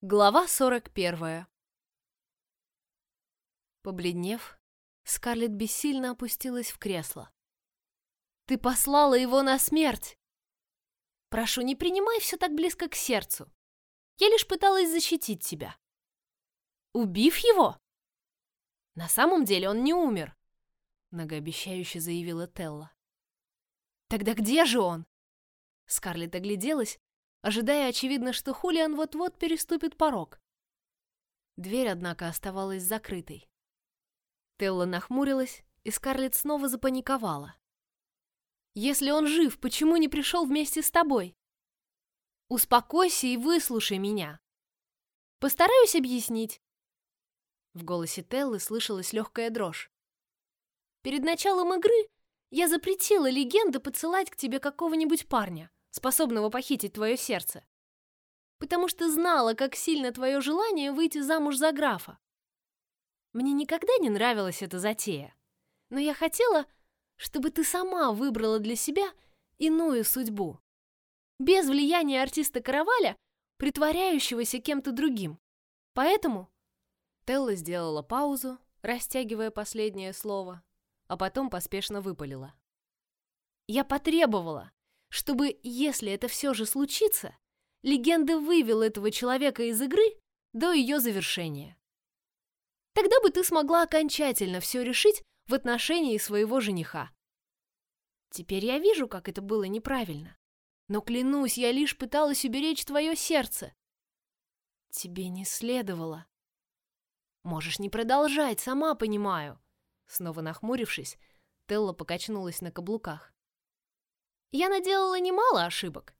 Глава 41. Побледнев, Скарлетт бессильно опустилась в кресло. «Ты послала его на смерть!» «Прошу, не принимай все так близко к сердцу. Я лишь пыталась защитить тебя». «Убив его?» «На самом деле он не умер», — многообещающе заявила Телла. «Тогда где же он?» Скарлетт огляделась ожидая, очевидно, что Хулиан вот-вот переступит порог. Дверь, однако, оставалась закрытой. Телла нахмурилась, и Скарлетт снова запаниковала. «Если он жив, почему не пришел вместе с тобой? Успокойся и выслушай меня. Постараюсь объяснить». В голосе Теллы слышалась легкая дрожь. «Перед началом игры я запретила легенды подсылать к тебе какого-нибудь парня способного похитить твое сердце. Потому что знала, как сильно твое желание выйти замуж за графа. Мне никогда не нравилась эта затея, но я хотела, чтобы ты сама выбрала для себя иную судьбу. Без влияния артиста Караваля, притворяющегося кем-то другим. Поэтому Телла сделала паузу, растягивая последнее слово, а потом поспешно выпалила. Я потребовала, чтобы, если это все же случится, легенда вывела этого человека из игры до ее завершения. Тогда бы ты смогла окончательно все решить в отношении своего жениха. Теперь я вижу, как это было неправильно. Но клянусь, я лишь пыталась уберечь твое сердце. Тебе не следовало. Можешь не продолжать, сама понимаю. Снова нахмурившись, Телла покачнулась на каблуках. Я наделала немало ошибок.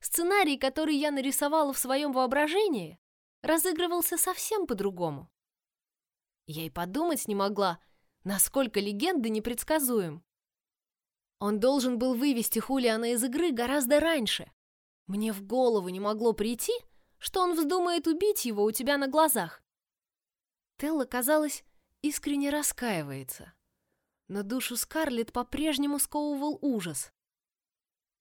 Сценарий, который я нарисовала в своем воображении, разыгрывался совсем по-другому. Я и подумать не могла, насколько легенды непредсказуем. Он должен был вывести Хулиана из игры гораздо раньше. Мне в голову не могло прийти, что он вздумает убить его у тебя на глазах. Телла, казалось, искренне раскаивается. Но душу Скарлетт по-прежнему сковывал ужас.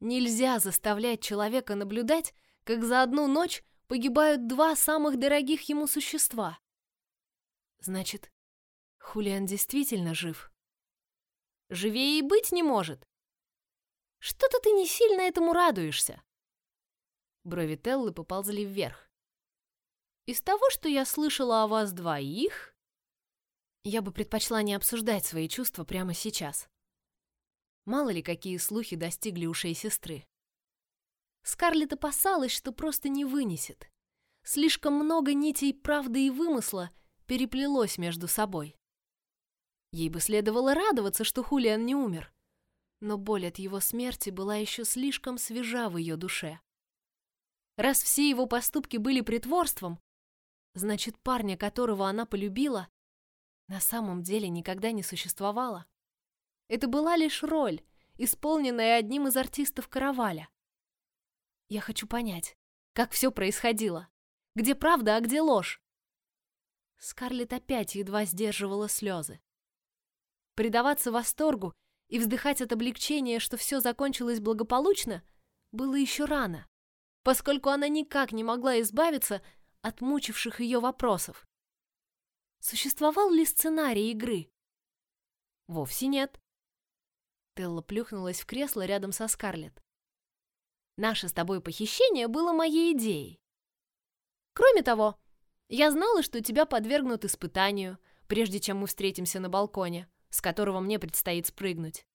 Нельзя заставлять человека наблюдать, как за одну ночь погибают два самых дорогих ему существа. Значит, Хулиан действительно жив. Живее и быть не может. Что-то ты не сильно этому радуешься. Брови Теллы поползли вверх. Из того, что я слышала о вас двоих, я бы предпочла не обсуждать свои чувства прямо сейчас. Мало ли, какие слухи достигли ушей сестры. Скарлетт опасалась, что просто не вынесет. Слишком много нитей правды и вымысла переплелось между собой. Ей бы следовало радоваться, что Хулиан не умер, но боль от его смерти была еще слишком свежа в ее душе. Раз все его поступки были притворством, значит, парня, которого она полюбила, на самом деле никогда не существовало. Это была лишь роль, исполненная одним из артистов караваля. Я хочу понять, как все происходило. Где правда, а где ложь? Скарлетт опять едва сдерживала слезы. Предаваться восторгу и вздыхать от облегчения, что все закончилось благополучно, было еще рано, поскольку она никак не могла избавиться от мучивших ее вопросов. Существовал ли сценарий игры? Вовсе нет. Телла плюхнулась в кресло рядом со Скарлетт. Наше с тобой похищение было моей идеей. Кроме того, я знала, что тебя подвергнут испытанию, прежде чем мы встретимся на балконе, с которого мне предстоит спрыгнуть.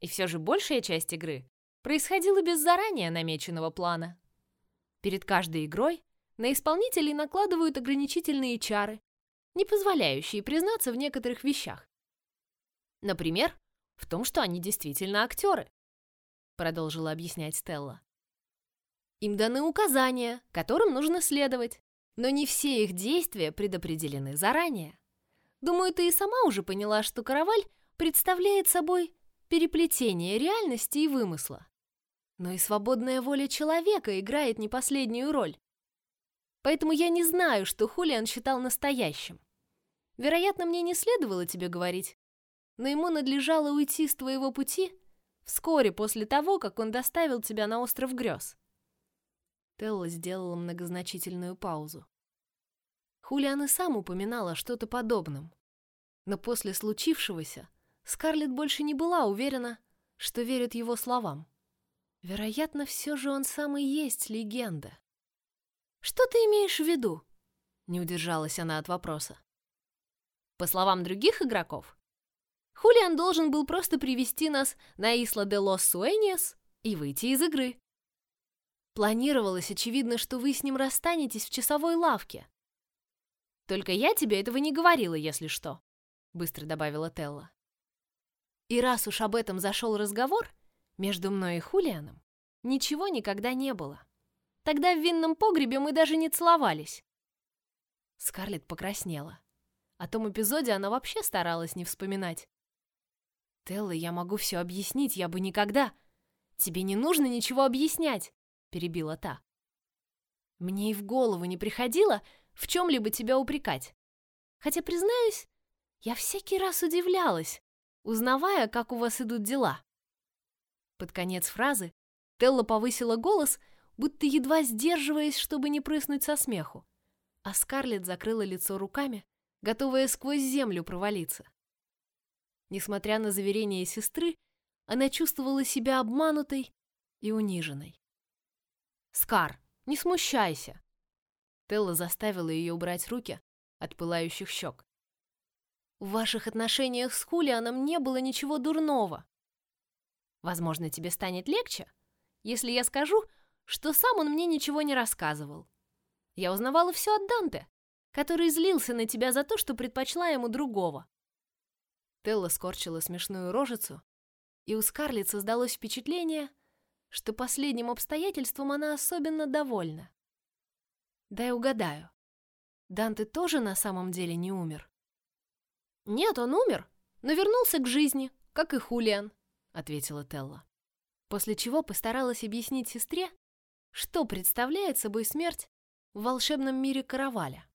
И все же большая часть игры происходила без заранее намеченного плана. Перед каждой игрой на исполнителей накладывают ограничительные чары, не позволяющие признаться в некоторых вещах. Например, в том, что они действительно актеры, продолжила объяснять Стелла. Им даны указания, которым нужно следовать, но не все их действия предопределены заранее. Думаю, ты и сама уже поняла, что караваль представляет собой переплетение реальности и вымысла. Но и свободная воля человека играет не последнюю роль. Поэтому я не знаю, что Хулиан считал настоящим. Вероятно, мне не следовало тебе говорить, но ему надлежало уйти с твоего пути вскоре после того, как он доставил тебя на остров грез. Телла сделала многозначительную паузу. Хулиан и сам упоминал о что-то подобном. Но после случившегося Скарлетт больше не была уверена, что верит его словам. Вероятно, все же он сам и есть легенда. «Что ты имеешь в виду?» Не удержалась она от вопроса. По словам других игроков, Хулиан должен был просто привести нас на Исла де лос Суэньес и выйти из игры. Планировалось, очевидно, что вы с ним расстанетесь в часовой лавке. Только я тебе этого не говорила, если что, быстро добавила Телла. И раз уж об этом зашел разговор, между мной и Хулианом ничего никогда не было. Тогда в винном погребе мы даже не целовались. Скарлетт покраснела. О том эпизоде она вообще старалась не вспоминать. Телла, я могу все объяснить, я бы никогда. Тебе не нужно ничего объяснять, перебила та. Мне и в голову не приходило в чем-либо тебя упрекать. Хотя, признаюсь, я всякий раз удивлялась, узнавая, как у вас идут дела. Под конец фразы Телла повысила голос, будто едва сдерживаясь, чтобы не прыснуть со смеху, а Скарлетт закрыла лицо руками, готовая сквозь землю провалиться. Несмотря на заверения сестры, она чувствовала себя обманутой и униженной. «Скар, не смущайся!» Телла заставила ее убрать руки от пылающих щек. «В ваших отношениях с Хулианом не было ничего дурного. Возможно, тебе станет легче, если я скажу, что сам он мне ничего не рассказывал. Я узнавала все от Данте, который злился на тебя за то, что предпочла ему другого. Телла скорчила смешную рожицу, и у Скарлетт создалось впечатление, что последним обстоятельством она особенно довольна. Дай угадаю. Данте тоже на самом деле не умер? Нет, он умер, но вернулся к жизни, как и Хулиан, ответила Телла. После чего постаралась объяснить сестре, что представляет собой смерть в волшебном мире Караваля.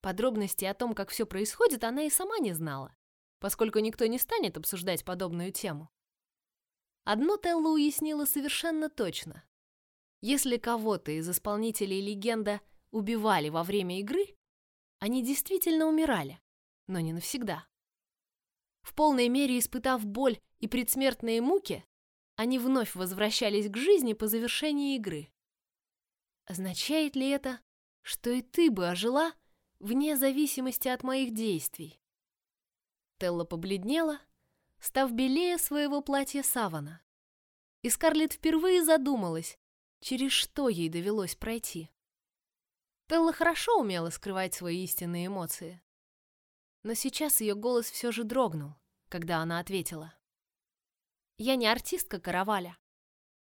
Подробности о том, как все происходит, она и сама не знала поскольку никто не станет обсуждать подобную тему. Одно Телла уяснила совершенно точно. Если кого-то из исполнителей легенда убивали во время игры, они действительно умирали, но не навсегда. В полной мере испытав боль и предсмертные муки, они вновь возвращались к жизни по завершении игры. Означает ли это, что и ты бы ожила вне зависимости от моих действий? Телла побледнела, став белее своего платья савана. И Скарлетт впервые задумалась, через что ей довелось пройти. Телла хорошо умела скрывать свои истинные эмоции. Но сейчас ее голос все же дрогнул, когда она ответила. «Я не артистка караваля.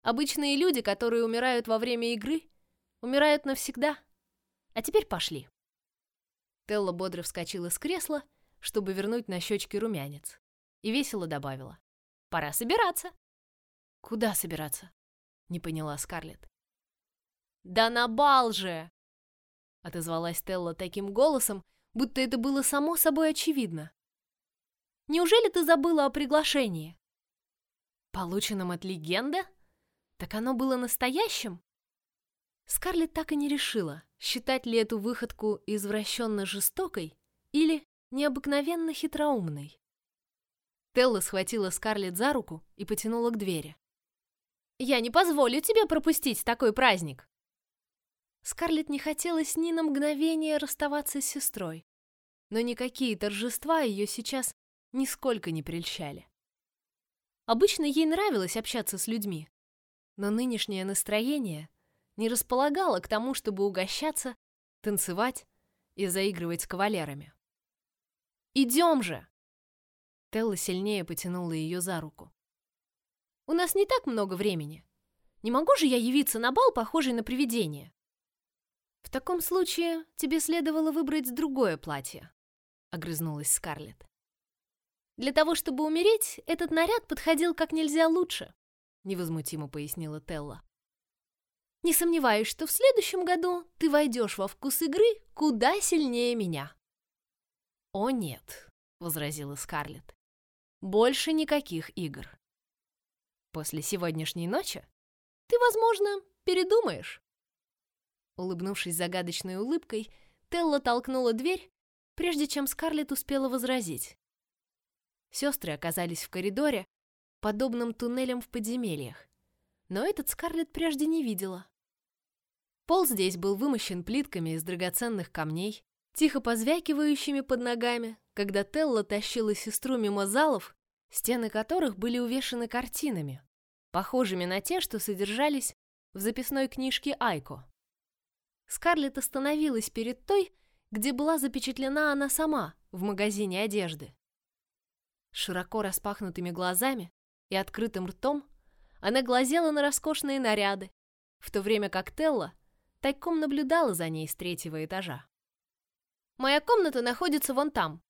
Обычные люди, которые умирают во время игры, умирают навсегда. А теперь пошли». Телла бодро вскочила с кресла чтобы вернуть на щечки румянец, и весело добавила. «Пора собираться». «Куда собираться?» — не поняла Скарлетт. «Да на бал же!» — отозвалась Телла таким голосом, будто это было само собой очевидно. «Неужели ты забыла о приглашении?» «Полученном от легенды? Так оно было настоящим?» Скарлетт так и не решила, считать ли эту выходку извращенно жестокой или необыкновенно хитроумный. Телла схватила Скарлетт за руку и потянула к двери. «Я не позволю тебе пропустить такой праздник!» Скарлетт не хотелось ни на мгновение расставаться с сестрой, но никакие торжества ее сейчас нисколько не прельщали. Обычно ей нравилось общаться с людьми, но нынешнее настроение не располагало к тому, чтобы угощаться, танцевать и заигрывать с кавалерами. Идем же!» Телла сильнее потянула ее за руку. «У нас не так много времени. Не могу же я явиться на бал, похожий на привидение?» «В таком случае тебе следовало выбрать другое платье», — огрызнулась Скарлетт. «Для того, чтобы умереть, этот наряд подходил как нельзя лучше», — невозмутимо пояснила Телла. «Не сомневаюсь, что в следующем году ты войдешь во вкус игры куда сильнее меня». «О нет», — возразила Скарлетт. «Больше никаких игр. После сегодняшней ночи ты, возможно, передумаешь. Улыбнувшись загадочной улыбкой, Телла толкнула дверь, прежде чем Скарлетт успела возразить. Сестры оказались в коридоре, подобном туннелям в подземельях, но этот Скарлетт прежде не видела. Пол здесь был вымощен плитками из драгоценных камней, тихо позвякивающими под ногами, когда Телла тащила сестру мимо залов, стены которых были увешаны картинами, похожими на те, что содержались в записной книжке Айко. Скарлетт остановилась перед той, где была запечатлена она сама в магазине одежды. Широко распахнутыми глазами и открытым ртом она глазела на роскошные наряды, в то время как Телла тайком наблюдала за ней с третьего этажа. «Моя комната находится вон там.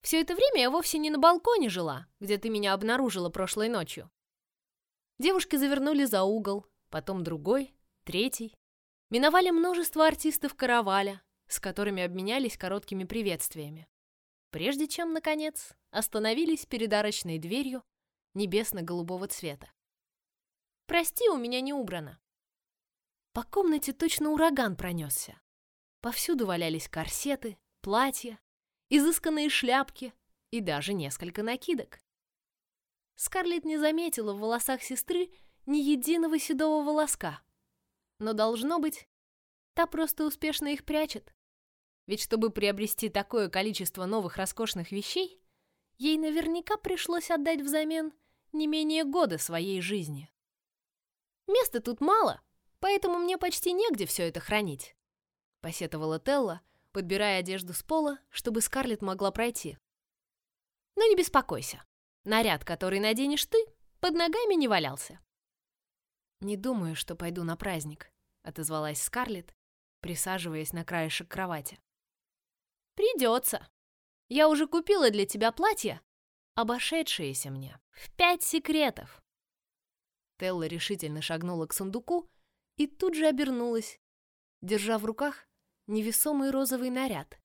Все это время я вовсе не на балконе жила, где ты меня обнаружила прошлой ночью». Девушки завернули за угол, потом другой, третий. Миновали множество артистов караваля, с которыми обменялись короткими приветствиями. Прежде чем, наконец, остановились перед арочной дверью небесно-голубого цвета. «Прости, у меня не убрано». По комнате точно ураган пронесся. Повсюду валялись корсеты, платья, изысканные шляпки и даже несколько накидок. Скарлетт не заметила в волосах сестры ни единого седого волоска. Но, должно быть, та просто успешно их прячет. Ведь чтобы приобрести такое количество новых роскошных вещей, ей наверняка пришлось отдать взамен не менее года своей жизни. Места тут мало, поэтому мне почти негде все это хранить, посетовала Телла, подбирая одежду с пола, чтобы Скарлетт могла пройти. Но не беспокойся, наряд, который наденешь ты, под ногами не валялся. «Не думаю, что пойду на праздник», — отозвалась Скарлетт, присаживаясь на краешек кровати. «Придется. Я уже купила для тебя платье, обошедшееся мне в пять секретов». Телла решительно шагнула к сундуку и тут же обернулась, держа в руках невесомый розовый наряд.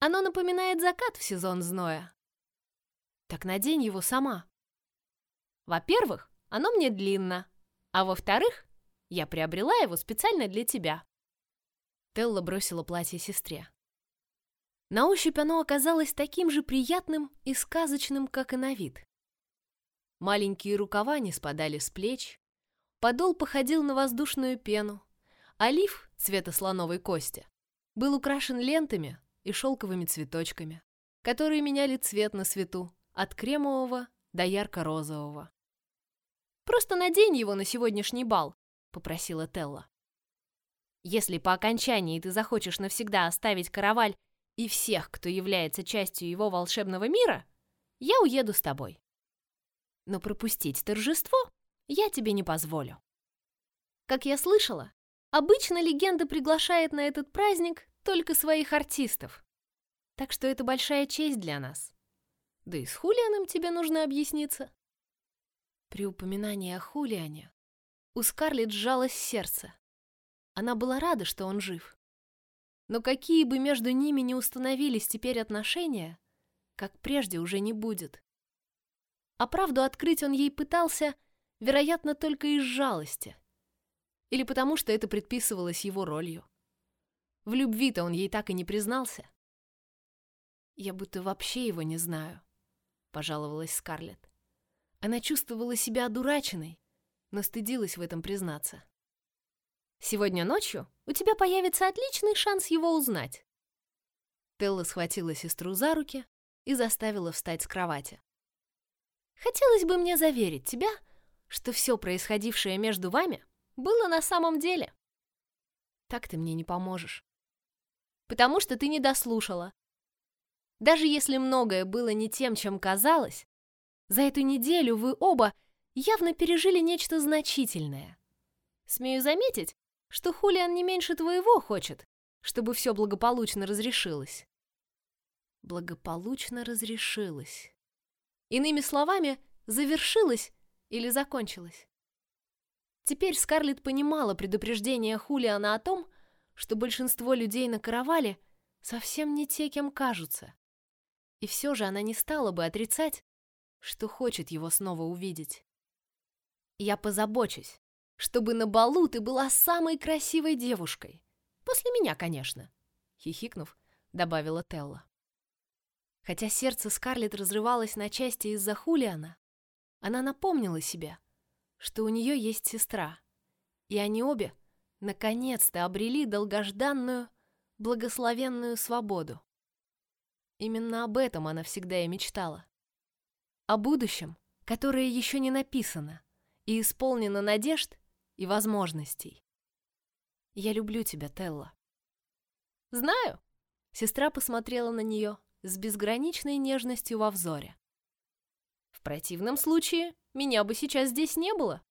Оно напоминает закат в сезон зноя. Так надень его сама. Во-первых, оно мне длинно, а во-вторых, я приобрела его специально для тебя. Телла бросила платье сестре. На ощупь оно оказалось таким же приятным и сказочным, как и на вид. Маленькие рукава не спадали с плеч, подол походил на воздушную пену, лиф цвета слоновой кости был украшен лентами и шелковыми цветочками, которые меняли цвет на свету от кремового до ярко-розового. Просто надень его на сегодняшний бал, попросила Телла. Если по окончании ты захочешь навсегда оставить караваль и всех, кто является частью его волшебного мира, я уеду с тобой. Но пропустить торжество я тебе не позволю. Как я слышала, обычно легенда приглашает на этот праздник только своих артистов. Так что это большая честь для нас. Да и с Хулианом тебе нужно объясниться. При упоминании о Хулиане у Скарлетт сжалось сердце. Она была рада, что он жив. Но какие бы между ними ни установились теперь отношения, как прежде уже не будет. А правду открыть он ей пытался, вероятно, только из жалости. Или потому, что это предписывалось его ролью. В любви-то он ей так и не признался. «Я будто вообще его не знаю», — пожаловалась Скарлетт. Она чувствовала себя одураченной, но стыдилась в этом признаться. «Сегодня ночью у тебя появится отличный шанс его узнать». Телла схватила сестру за руки и заставила встать с кровати. «Хотелось бы мне заверить тебя, что все происходившее между вами было на самом деле. Так ты мне не поможешь. Потому что ты не дослушала. Даже если многое было не тем, чем казалось, за эту неделю вы оба явно пережили нечто значительное. Смею заметить, что Хулиан не меньше твоего хочет, чтобы все благополучно разрешилось. Благополучно разрешилось. Иными словами, завершилось или закончилось. Теперь Скарлетт понимала предупреждение Хулиана о том, что большинство людей на каравале совсем не те, кем кажутся. И все же она не стала бы отрицать, что хочет его снова увидеть. «Я позабочусь», чтобы на балу ты была самой красивой девушкой. После меня, конечно, хихикнув, добавила Телла. Хотя сердце Скарлетт разрывалось на части из-за Хулиана, она напомнила себе, что у нее есть сестра, и они обе наконец-то обрели долгожданную, благословенную свободу. Именно об этом она всегда и мечтала. О будущем, которое еще не написано и исполнено надежд и возможностей. Я люблю тебя, Телла. Знаю. Сестра посмотрела на нее с безграничной нежностью во взоре. В противном случае меня бы сейчас здесь не было.